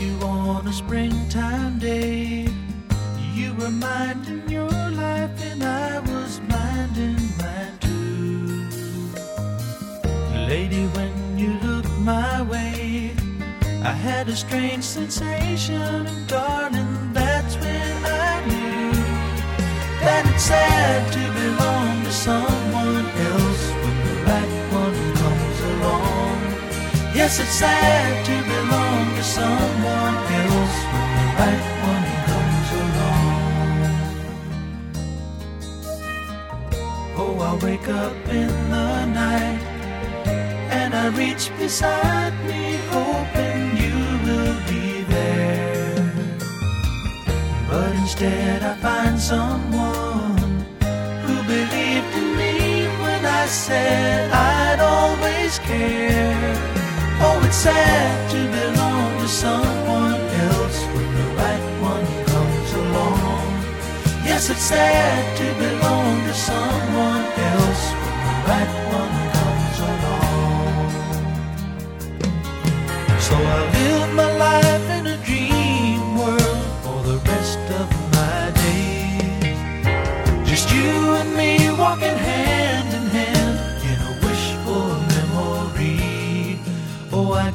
you on a springtime day. You were minding your life, and I was minding mine too. Lady, when you looked my way, I had a strange sensation, and darling, that's when I knew that it's sad to belong to someone else when the right one comes along. Yes, it's sad to belong to someone else when the right one comes along. Oh, I wake up in the night and I reach beside me, hoping you will be there. But instead, I find someone who believed in me when I said I'd always care. Sad to belong to someone else when the right one comes along. Yes, it's sad to belong to someone else when the right one comes along. So I live my life in a dream world for the rest of my days. Just you and me walking hand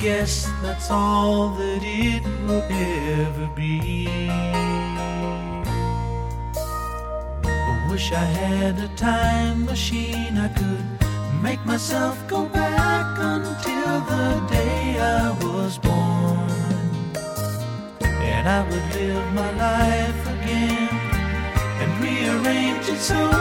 guess that's all that it will ever be. I wish I had a time machine I could make myself go back until the day I was born. And I would live my life again and rearrange it so